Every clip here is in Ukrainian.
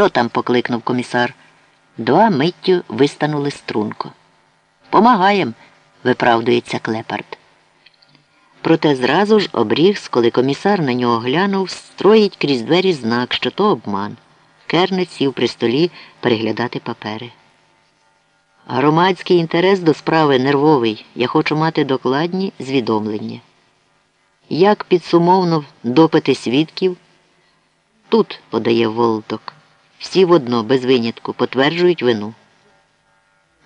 Що там? покликнув комісар. Два миттю вистанули струнко. Помагаєм, виправдується клепард. Проте зразу ж обрігс, коли комісар на нього глянув, строїть крізь двері знак, що то обман. Кернець сів при столі переглядати папери. Громадський інтерес до справи нервовий. Я хочу мати докладні звідомлення. Як підсумовно допити свідків? Тут, подає Волток, всі водно, без винятку, потверджують вину.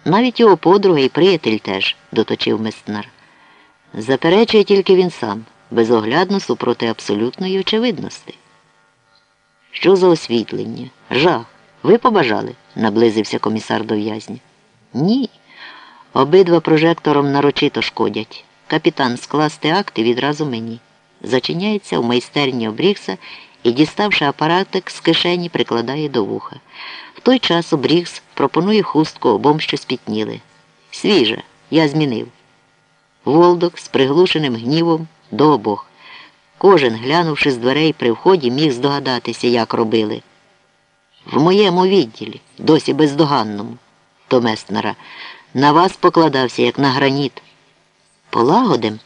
Навіть його подруга і приятель теж, доточив Местнар. Заперечує тільки він сам, безоглядно супроти абсолютної очевидності. Що за освітлення? Жах. Ви побажали? наблизився комісар до в'язня. Ні. Обидва прожектором нарочито шкодять. Капітан скласти акти відразу мені. Зачиняється в майстерні обрігса і, діставши апаратик з кишені, прикладає до вуха. В той час обрігс пропонує хустку обом, що спітніли. Свіже, я змінив. Волдок з приглушеним гнівом до обох. Кожен, глянувши з дверей при вході, міг здогадатися, як робили. В моєму відділі, досі бездоганному, до Местнера, на вас покладався, як на граніт. Полагодим?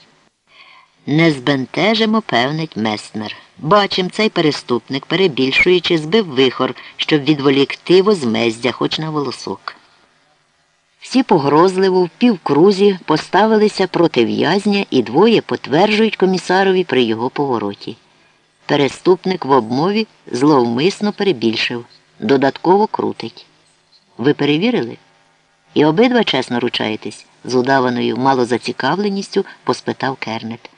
Не збентежимо, певнить Местнер. Бачим, цей переступник, перебільшуючи, збив вихор, щоб відволікти возмездя хоч на волосок. Всі погрозливо в півкрузі поставилися проти в'язня і двоє потверджують комісарові при його повороті. Переступник в обмові зловмисно перебільшив, додатково крутить. Ви перевірили? І обидва чесно ручаєтесь, з удаваною малозацікавленістю поспитав Кернет.